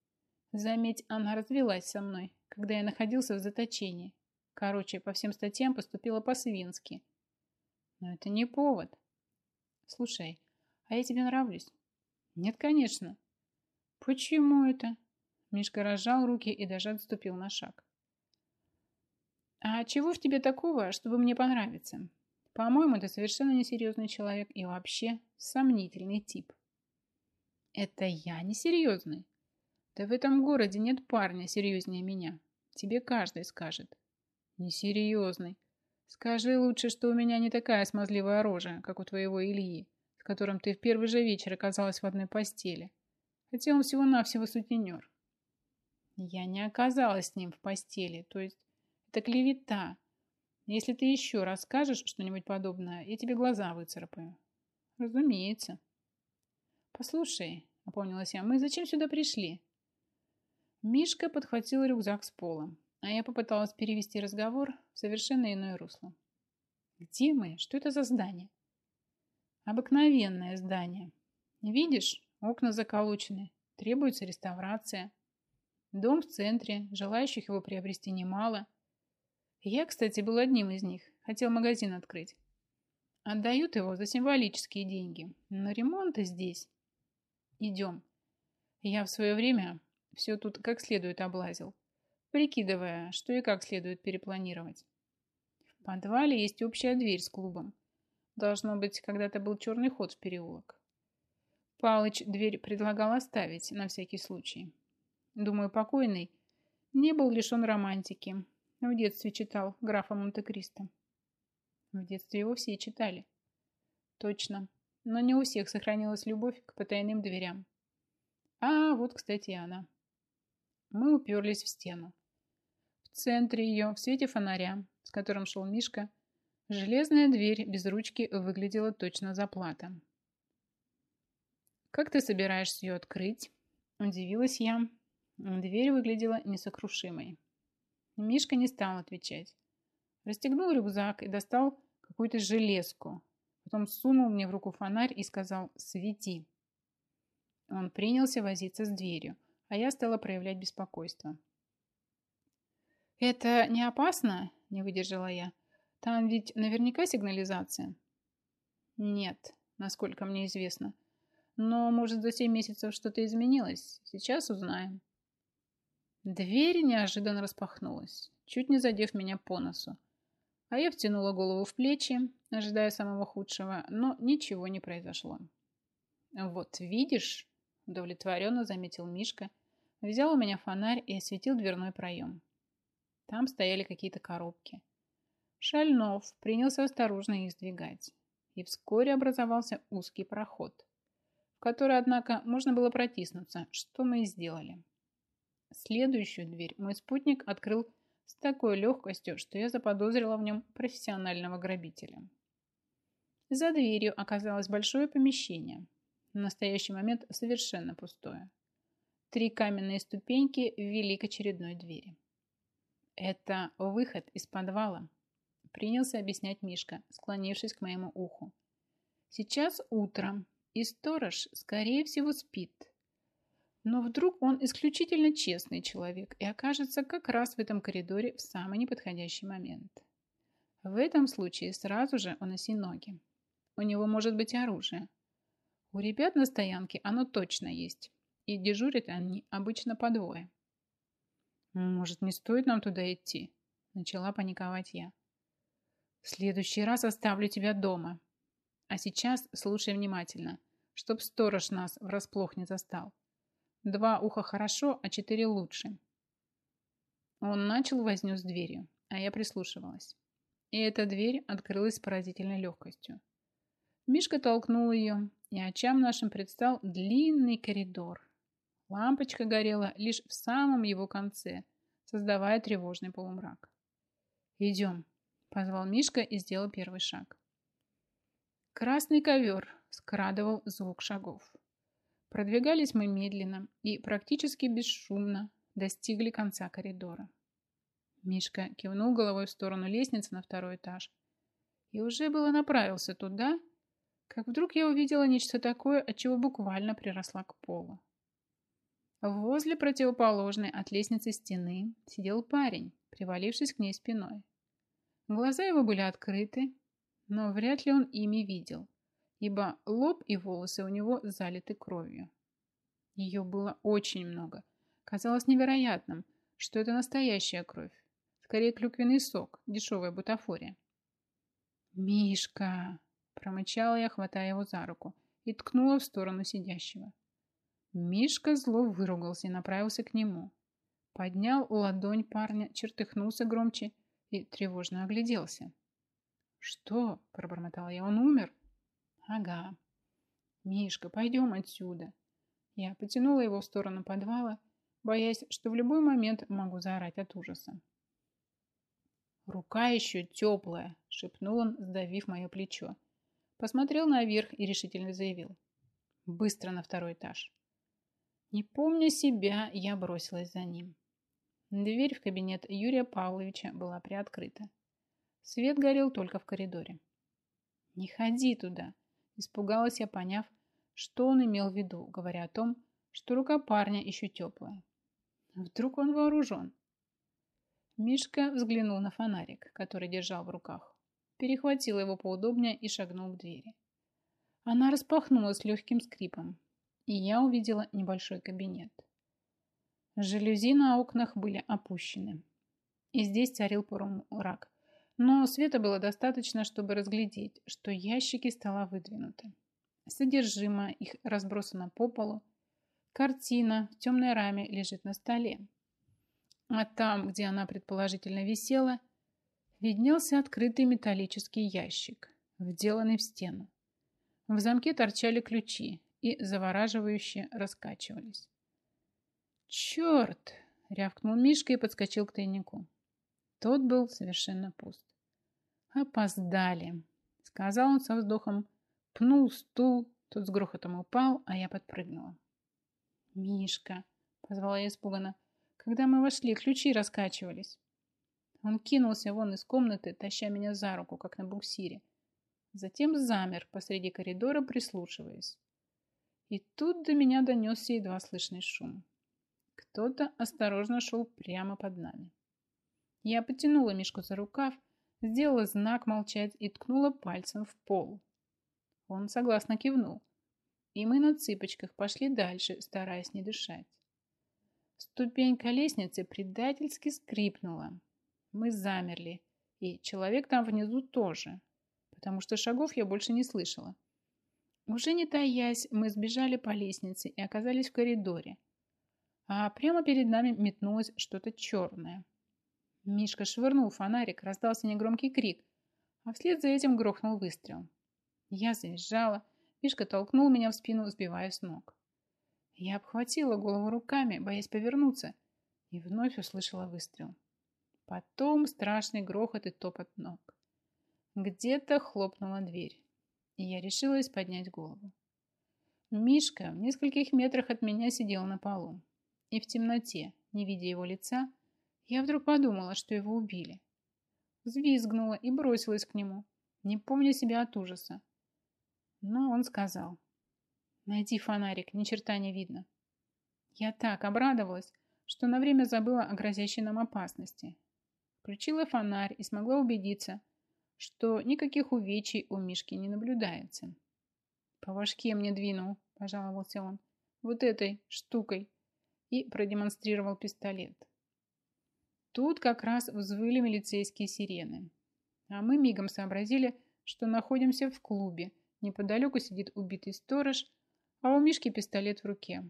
Speaker 1: Заметь, она развелась со мной, когда я находился в заточении. Короче, по всем статьям поступила по-свински. Но это не повод. Слушай, а я тебе нравлюсь? Нет, конечно. Почему это? Мишка разжал руки и даже отступил на шаг. А чего в тебе такого, чтобы мне понравиться? По-моему, ты совершенно несерьезный человек и вообще сомнительный тип. Это я несерьезный? Да в этом городе нет парня серьезнее меня. Тебе каждый скажет. Несерьезный. Скажи лучше, что у меня не такая смазливая рожа, как у твоего Ильи, с которым ты в первый же вечер оказалась в одной постели. Хотя он всего-навсего сутенер. Я не оказалась с ним в постели, то есть это клевета. Если ты еще расскажешь что-нибудь подобное, я тебе глаза выцарапаю. Разумеется. Послушай, опомнилась я, мы зачем сюда пришли? Мишка подхватил рюкзак с пола, а я попыталась перевести разговор в совершенно иное русло. Где мы? Что это за здание? Обыкновенное здание. Видишь, окна заколочены, требуется реставрация. Дом в центре, желающих его приобрести немало. Я, кстати, был одним из них. Хотел магазин открыть. Отдают его за символические деньги. Но ремонта здесь. Идем. Я в свое время все тут как следует облазил, прикидывая, что и как следует перепланировать. В подвале есть общая дверь с клубом. Должно быть, когда-то был черный ход в переулок. Палыч дверь предлагал оставить на всякий случай. Думаю, покойный не был лишен романтики. В детстве читал графа Монте-Кристо. В детстве его все читали. Точно. Но не у всех сохранилась любовь к потайным дверям. А вот, кстати, и она. Мы уперлись в стену. В центре ее, в свете фонаря, с которым шел Мишка, железная дверь без ручки выглядела точно заплата. «Как ты собираешься ее открыть?» Удивилась я, Дверь выглядела несокрушимой. Мишка не стал отвечать. Расстегнул рюкзак и достал какую-то железку. Потом сунул мне в руку фонарь и сказал «Свети». Он принялся возиться с дверью, а я стала проявлять беспокойство. «Это не опасно?» – не выдержала я. «Там ведь наверняка сигнализация». «Нет, насколько мне известно. Но, может, за семь месяцев что-то изменилось. Сейчас узнаем». Дверь неожиданно распахнулась, чуть не задев меня по носу. А я втянула голову в плечи, ожидая самого худшего, но ничего не произошло. «Вот видишь», – удовлетворенно заметил Мишка, взял у меня фонарь и осветил дверной проем. Там стояли какие-то коробки. Шальнов принялся осторожно их сдвигать, и вскоре образовался узкий проход, в который, однако, можно было протиснуться, что мы и сделали. Следующую дверь мой спутник открыл с такой легкостью, что я заподозрила в нем профессионального грабителя. За дверью оказалось большое помещение, в настоящий момент совершенно пустое. Три каменные ступеньки вели к очередной двери. «Это выход из подвала», – принялся объяснять Мишка, склонившись к моему уху. «Сейчас утро, и сторож, скорее всего, спит. Но вдруг он исключительно честный человек и окажется как раз в этом коридоре в самый неподходящий момент. В этом случае сразу же уноси ноги. У него может быть оружие. У ребят на стоянке оно точно есть. И дежурят они обычно по двое. «Может, не стоит нам туда идти?» Начала паниковать я. «В следующий раз оставлю тебя дома. А сейчас слушай внимательно, чтоб сторож нас врасплох не застал. Два уха хорошо, а четыре лучше. Он начал возню с дверью, а я прислушивалась. И эта дверь открылась с поразительной легкостью. Мишка толкнул ее, и очам нашим предстал длинный коридор. Лампочка горела лишь в самом его конце, создавая тревожный полумрак. «Идем», — позвал Мишка и сделал первый шаг. Красный ковер скрадывал звук шагов. Продвигались мы медленно и практически бесшумно достигли конца коридора. Мишка кивнул головой в сторону лестницы на второй этаж и уже было направился туда, как вдруг я увидела нечто такое, от чего буквально приросла к полу. Возле противоположной от лестницы стены сидел парень, привалившись к ней спиной. Глаза его были открыты, но вряд ли он ими видел ибо лоб и волосы у него залиты кровью. Ее было очень много. Казалось невероятным, что это настоящая кровь. Скорее клюквенный сок, дешевая бутафория. «Мишка!» – промычала я, хватая его за руку, и ткнула в сторону сидящего. Мишка зло выругался и направился к нему. Поднял ладонь парня, чертыхнулся громче и тревожно огляделся. «Что?» – пробормотала я. «Он умер?» «Ага». «Мишка, пойдем отсюда». Я потянула его в сторону подвала, боясь, что в любой момент могу заорать от ужаса. «Рука еще теплая», – шепнул он, сдавив мое плечо. Посмотрел наверх и решительно заявил. «Быстро на второй этаж». Не помня себя, я бросилась за ним. Дверь в кабинет Юрия Павловича была приоткрыта. Свет горел только в коридоре. «Не ходи туда!» – испугалась я, поняв, что он имел в виду, говоря о том, что рука парня еще теплая. Вдруг он вооружен? Мишка взглянул на фонарик, который держал в руках, перехватил его поудобнее и шагнул к двери. Она распахнулась легким скрипом, и я увидела небольшой кабинет. Жалюзи на окнах были опущены, и здесь царил полумрак, но света было достаточно, чтобы разглядеть, что ящики стола выдвинуты. Содержимое их разбросано по полу. Картина в темной раме лежит на столе. А там, где она предположительно висела, виднелся открытый металлический ящик, вделанный в стену. В замке торчали ключи и завораживающе раскачивались. «Черт!» — рявкнул Мишка и подскочил к тайнику. Тот был совершенно пуст. «Опоздали», — сказал он со вздохом. Пнул стул, тот с грохотом упал, а я подпрыгнула. «Мишка», — позвала я испуганно, — «когда мы вошли, ключи раскачивались». Он кинулся вон из комнаты, таща меня за руку, как на буксире. Затем замер посреди коридора, прислушиваясь. И тут до меня донесся едва слышный шум. Кто-то осторожно шел прямо под нами. Я потянула Мишку за рукав, сделала знак молчать и ткнула пальцем в пол. Он согласно кивнул, и мы на цыпочках пошли дальше, стараясь не дышать. Ступенька лестницы предательски скрипнула. Мы замерли, и человек там внизу тоже, потому что шагов я больше не слышала. Уже не таясь, мы сбежали по лестнице и оказались в коридоре. А прямо перед нами метнулось что-то черное – Мишка швырнул фонарик, раздался негромкий крик, а вслед за этим грохнул выстрел. Я завизжала, Мишка толкнул меня в спину, сбивая с ног. Я обхватила голову руками, боясь повернуться, и вновь услышала выстрел. Потом страшный грохот и топот ног. Где-то хлопнула дверь, и я решилась поднять голову. Мишка в нескольких метрах от меня сидел на полу, и в темноте, не видя его лица, я вдруг подумала, что его убили. Взвизгнула и бросилась к нему, не помня себя от ужаса. Но он сказал, найди фонарик, ни черта не видно. Я так обрадовалась, что на время забыла о грозящей нам опасности. Включила фонарь и смогла убедиться, что никаких увечий у Мишки не наблюдается. «По башке мне двинул», – пожаловался он, – «вот этой штукой», и продемонстрировал пистолет. Тут как раз взвыли милицейские сирены. А мы мигом сообразили, что находимся в клубе. Неподалеку сидит убитый сторож, а у Мишки пистолет в руке.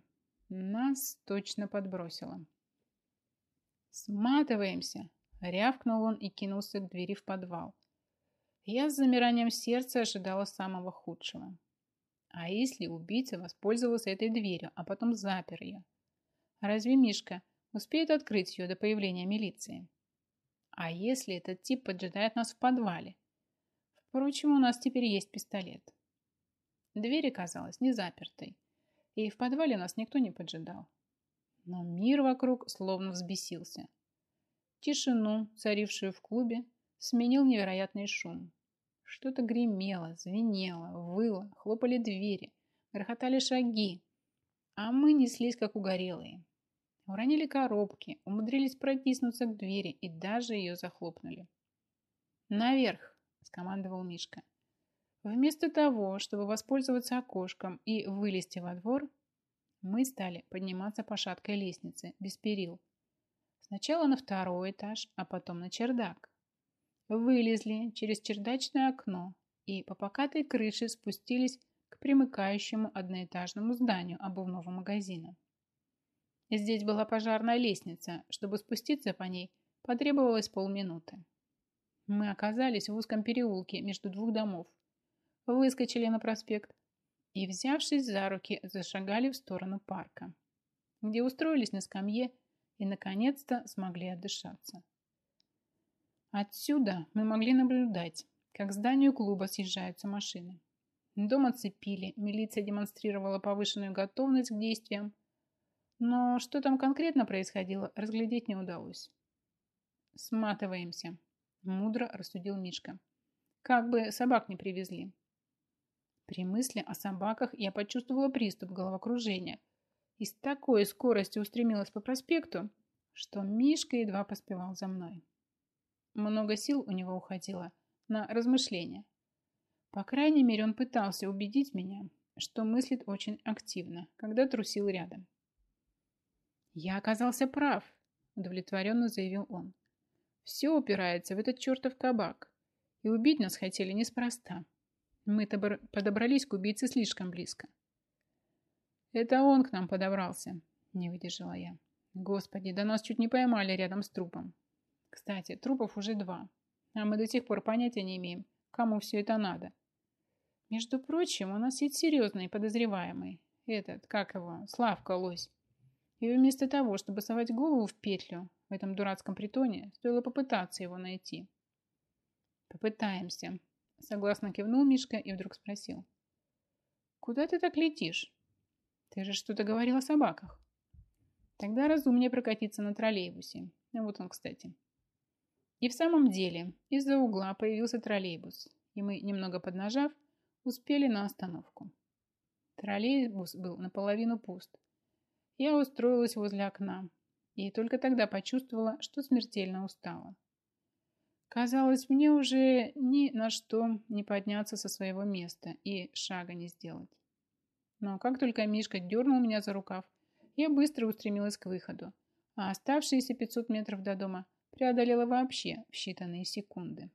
Speaker 1: Нас точно подбросило. «Сматываемся!» – рявкнул он и кинулся к двери в подвал. Я с замиранием сердца ожидала самого худшего. А если убийца воспользовался этой дверью, а потом запер ее? Разве Мишка – успеют открыть ее до появления милиции. А если этот тип поджидает нас в подвале? Впрочем, у нас теперь есть пистолет. Дверь оказалась не запертой, и в подвале нас никто не поджидал. Но мир вокруг словно взбесился. Тишину, царившую в клубе, сменил невероятный шум. Что-то гремело, звенело, выло, хлопали двери, грохотали шаги, а мы неслись, как угорелые. Уронили коробки, умудрились протиснуться к двери и даже ее захлопнули. «Наверх!» – скомандовал Мишка. Вместо того, чтобы воспользоваться окошком и вылезти во двор, мы стали подниматься по шаткой лестнице, без перил. Сначала на второй этаж, а потом на чердак. Вылезли через чердачное окно и по покатой крыше спустились к примыкающему одноэтажному зданию обувного магазина. Здесь была пожарная лестница. Чтобы спуститься по ней, потребовалось полминуты. Мы оказались в узком переулке между двух домов, выскочили на проспект и, взявшись за руки, зашагали в сторону парка, где устроились на скамье и, наконец-то, смогли отдышаться. Отсюда мы могли наблюдать, как к зданию клуба съезжаются машины. Дом оцепили, милиция демонстрировала повышенную готовность к действиям, но что там конкретно происходило, разглядеть не удалось. «Сматываемся», – мудро рассудил Мишка. «Как бы собак не привезли». При мысли о собаках я почувствовала приступ головокружения и с такой скоростью устремилась по проспекту, что Мишка едва поспевал за мной. Много сил у него уходило на размышления. По крайней мере, он пытался убедить меня, что мыслит очень активно, когда трусил рядом. «Я оказался прав», – удовлетворенно заявил он. «Все упирается в этот чертов кабак, и убить нас хотели неспроста. Мы-то подобрались к убийце слишком близко». «Это он к нам подобрался», – не выдержала я. «Господи, да нас чуть не поймали рядом с трупом. Кстати, трупов уже два, а мы до сих пор понятия не имеем, кому все это надо. Между прочим, у нас есть серьезный подозреваемый. Этот, как его, Славка Лось. И вместо того, чтобы совать голову в петлю в этом дурацком притоне, стоило попытаться его найти. «Попытаемся», — согласно кивнул Мишка и вдруг спросил. «Куда ты так летишь? Ты же что-то говорил о собаках». Тогда разумнее прокатиться на троллейбусе. Вот он, кстати. И в самом деле, из-за угла появился троллейбус, и мы, немного поднажав, успели на остановку. Троллейбус был наполовину пуст, я устроилась возле окна и только тогда почувствовала, что смертельно устала. Казалось, мне уже ни на что не подняться со своего места и шага не сделать. Но как только Мишка дернул меня за рукав, я быстро устремилась к выходу, а оставшиеся 500 метров до дома преодолела вообще в считанные секунды.